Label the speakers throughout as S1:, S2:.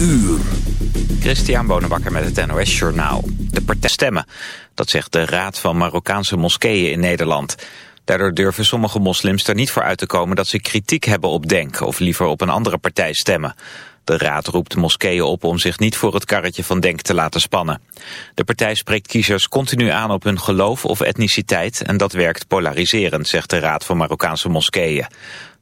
S1: uur.
S2: Christian Bonenbakker met het NOS Journaal. De partij stemmen, dat zegt de Raad van Marokkaanse Moskeeën in Nederland. Daardoor durven sommige moslims er niet voor uit te komen dat ze kritiek hebben op Denk... of liever op een andere partij stemmen. De raad roept moskeeën op om zich niet voor het karretje van Denk te laten spannen. De partij spreekt kiezers continu aan op hun geloof of etniciteit... en dat werkt polariserend, zegt de Raad van Marokkaanse Moskeeën.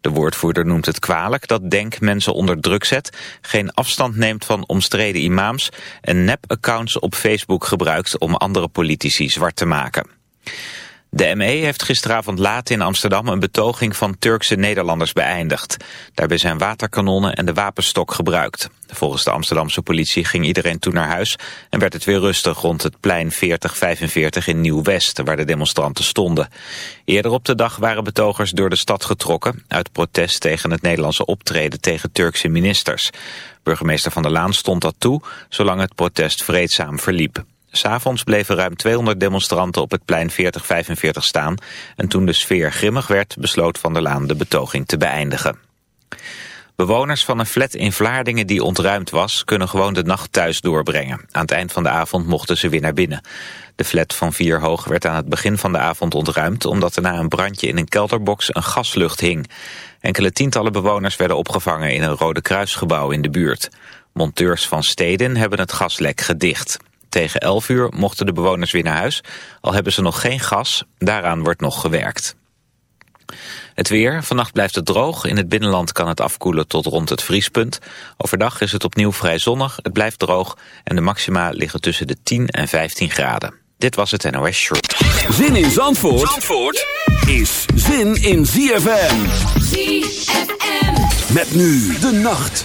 S2: De woordvoerder noemt het kwalijk dat Denk mensen onder druk zet, geen afstand neemt van omstreden imams en nep-accounts op Facebook gebruikt om andere politici zwart te maken. De ME heeft gisteravond laat in Amsterdam een betoging van Turkse Nederlanders beëindigd. Daarbij zijn waterkanonnen en de wapenstok gebruikt. Volgens de Amsterdamse politie ging iedereen toen naar huis en werd het weer rustig rond het plein 4045 in Nieuw-West, waar de demonstranten stonden. Eerder op de dag waren betogers door de stad getrokken uit protest tegen het Nederlandse optreden tegen Turkse ministers. Burgemeester Van der Laan stond dat toe, zolang het protest vreedzaam verliep. S'avonds bleven ruim 200 demonstranten op het plein 4045 staan. En toen de sfeer grimmig werd, besloot Van der Laan de betoging te beëindigen. Bewoners van een flat in Vlaardingen die ontruimd was... kunnen gewoon de nacht thuis doorbrengen. Aan het eind van de avond mochten ze weer naar binnen. De flat van vier hoog werd aan het begin van de avond ontruimd... omdat er na een brandje in een kelderbox een gaslucht hing. Enkele tientallen bewoners werden opgevangen in een Rode Kruisgebouw in de buurt. Monteurs van steden hebben het gaslek gedicht. Tegen 11 uur mochten de bewoners weer naar huis, al hebben ze nog geen gas. Daaraan wordt nog gewerkt. Het weer. Vannacht blijft het droog. In het binnenland kan het afkoelen tot rond het vriespunt. Overdag is het opnieuw vrij zonnig. Het blijft droog. En de maxima liggen tussen de 10 en 15 graden. Dit was het NOS Short.
S1: Zin in Zandvoort, Zandvoort is zin in ZFM.
S3: ZFM.
S1: Met nu de nacht.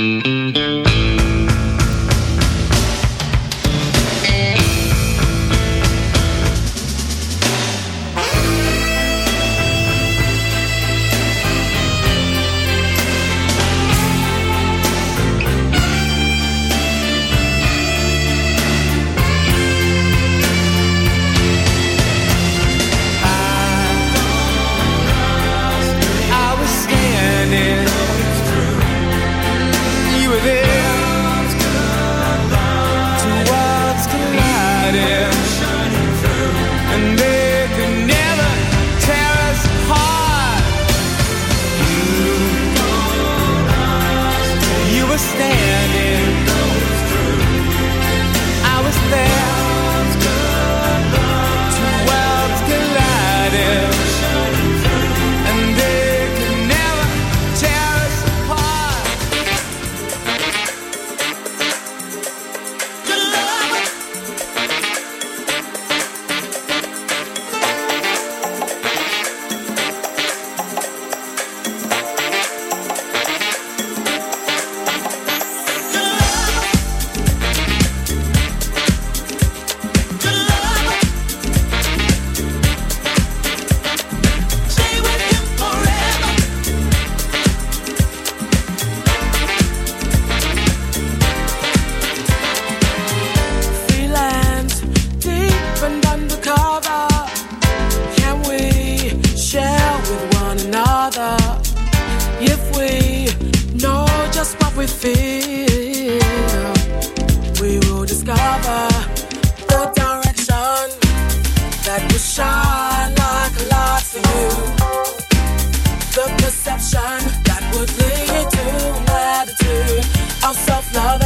S4: I shine like a light for you. The perception that would lead to an attitude of
S5: self love.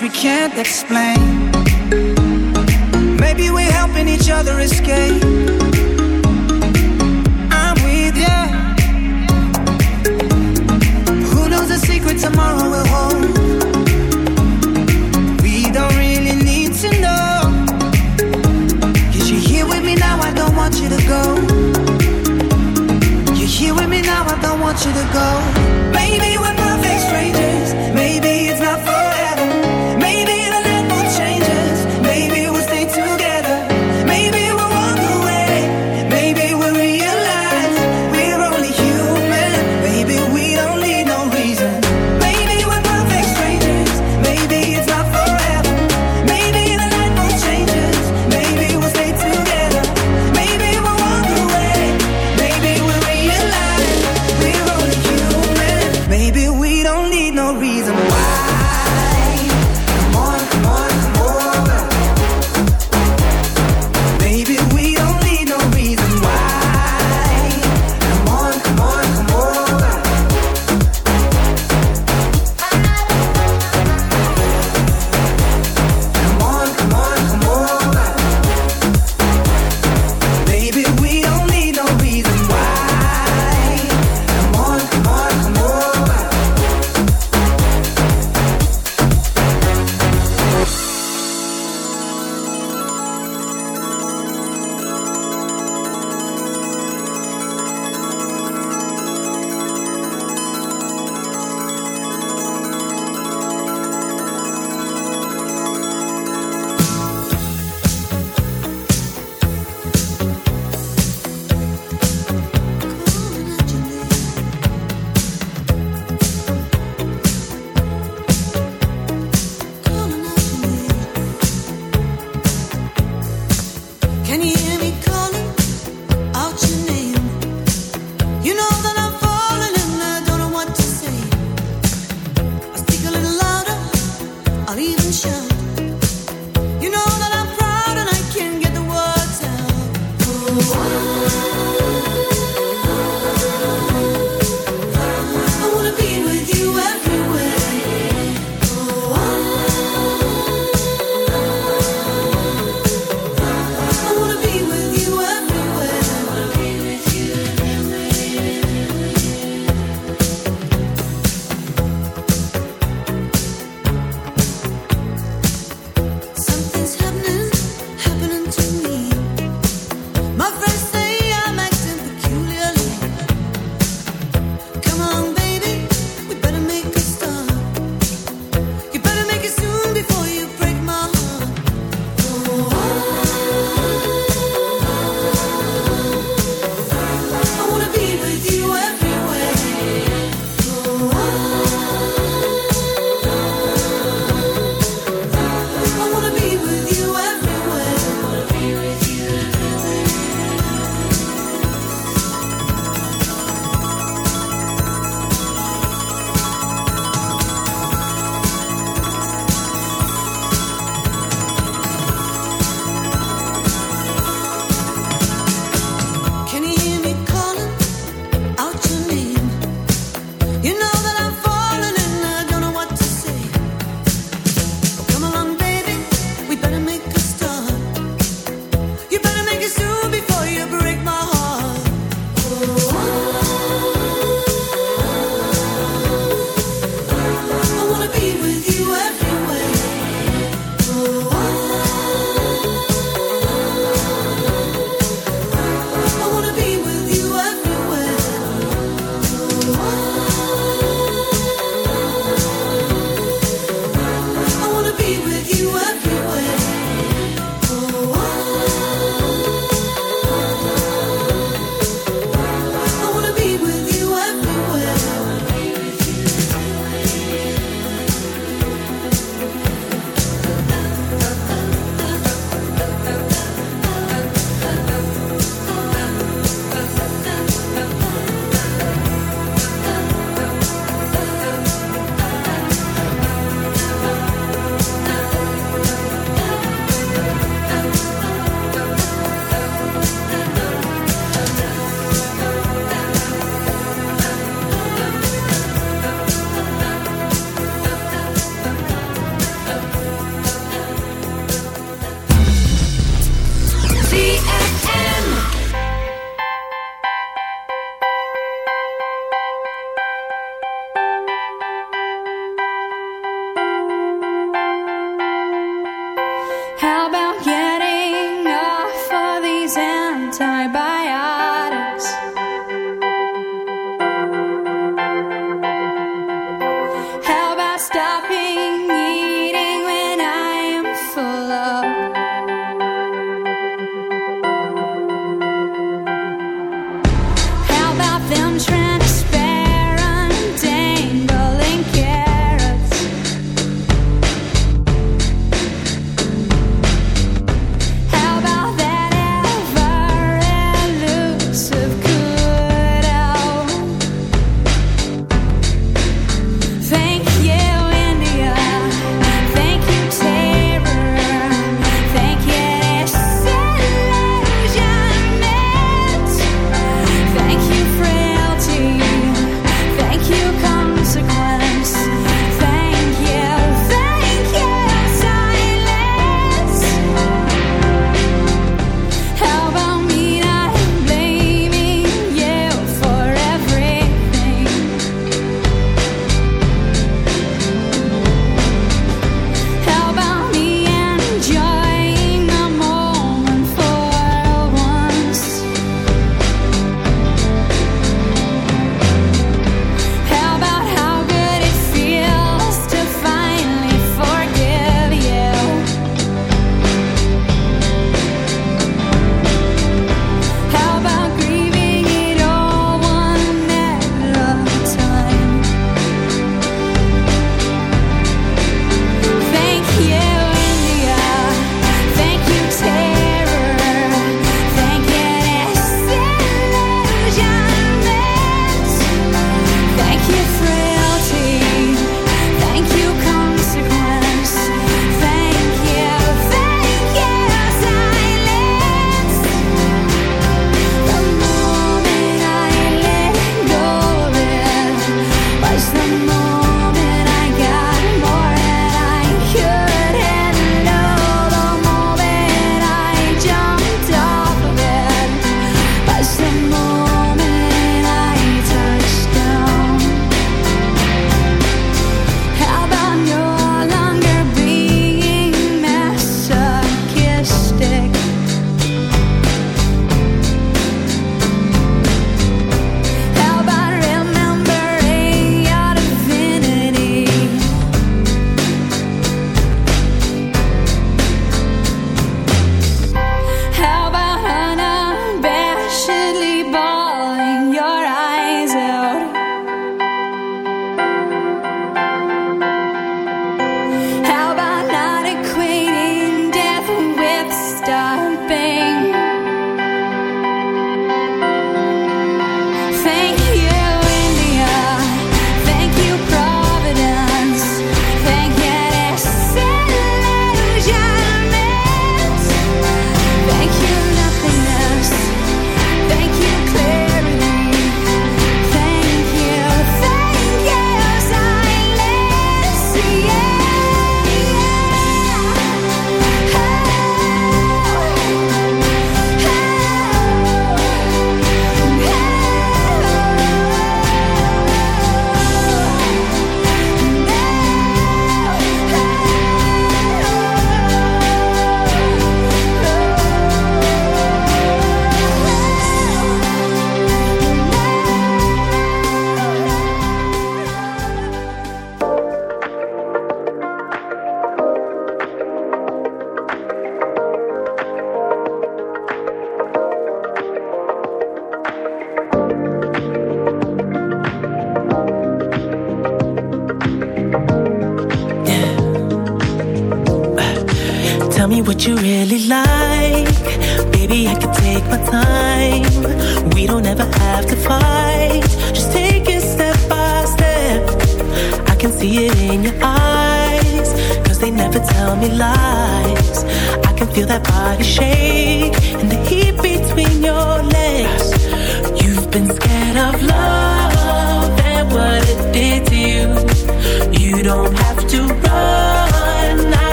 S5: We can't explain.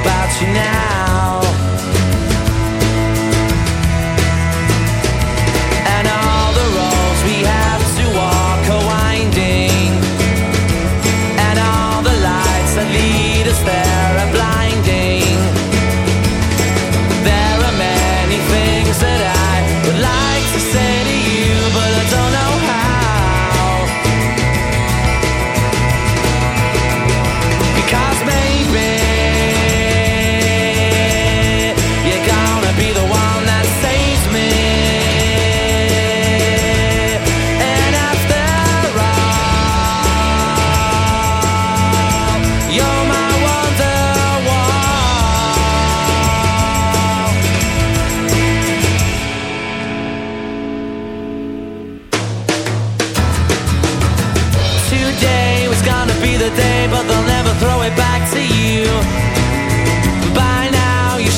S6: About you now.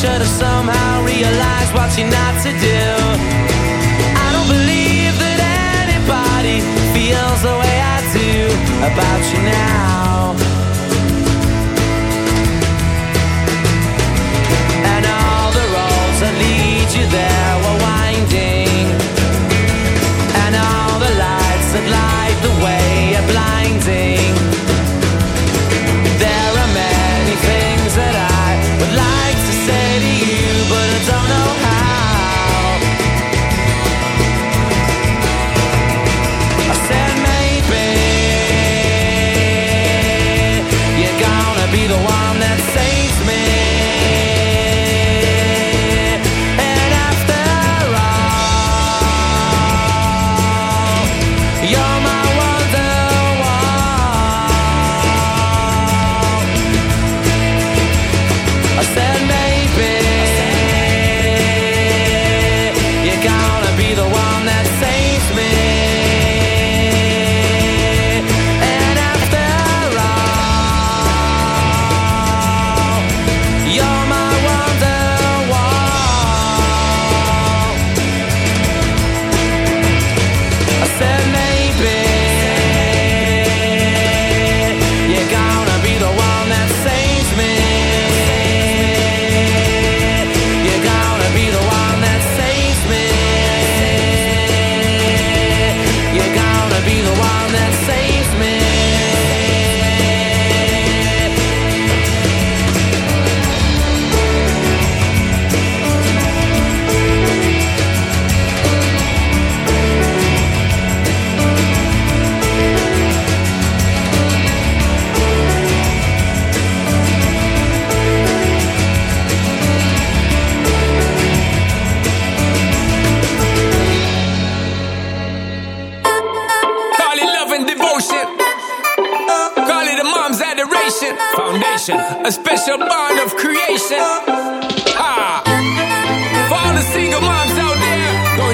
S6: Should have somehow realized what you're not to do. I don't believe that anybody feels the way I do about you now. And all the roads that lead you there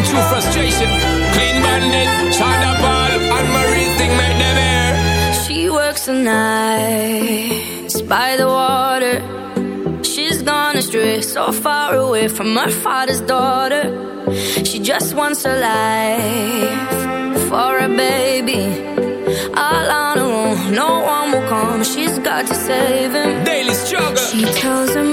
S7: through frustration. Clean bandit, China ball, and Marie thing make them air.
S8: She works the nights by the water. She's gone astray, so far away from her father's daughter. She just wants a life for a baby. All on her own, no one will come. She's got to save him.
S7: Daily struggle.
S8: She tells him,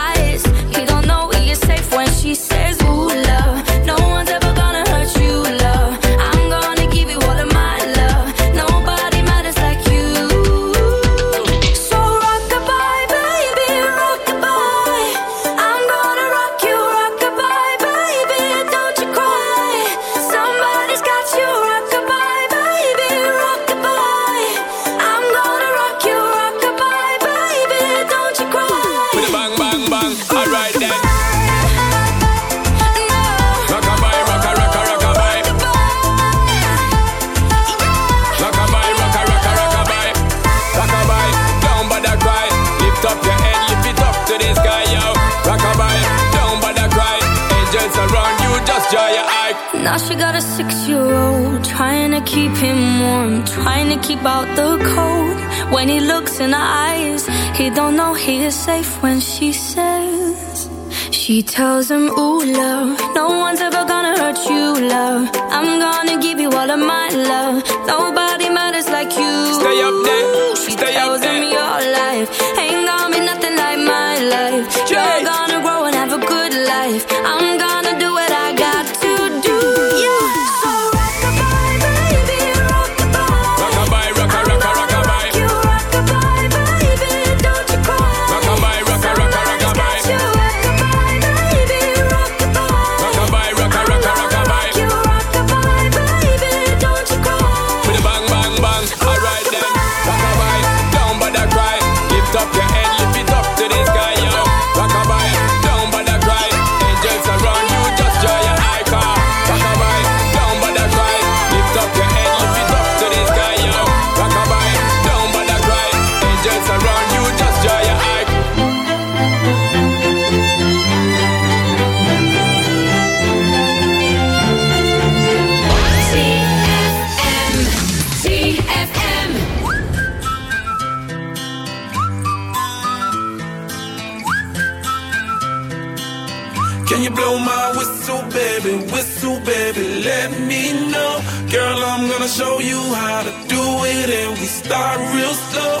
S9: start real slow.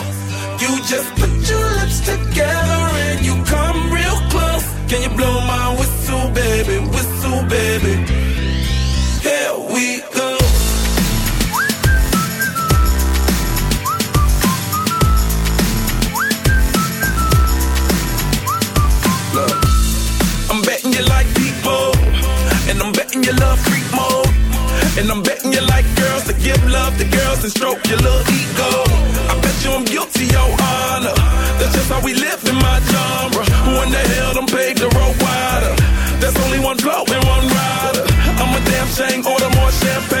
S9: You just put your lips together and you come real close. Can you blow my whistle, baby? Whistle, baby. Here we go. I'm betting you like people, and I'm betting you love freak mode, and I'm betting you like girls to give love to girls and stroke your little ego. I bet you I'm guilty, your honor. That's just how we live in my genre. Who in the hell done paved the road wider? There's only one blow and one rider. I'm a damn shame, order more champagne,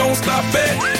S10: don't stop it.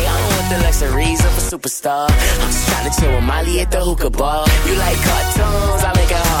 S11: the luxuries of a superstar. I'm just trying to chill with Molly at the hookah bar. You like cartoons? I make a hard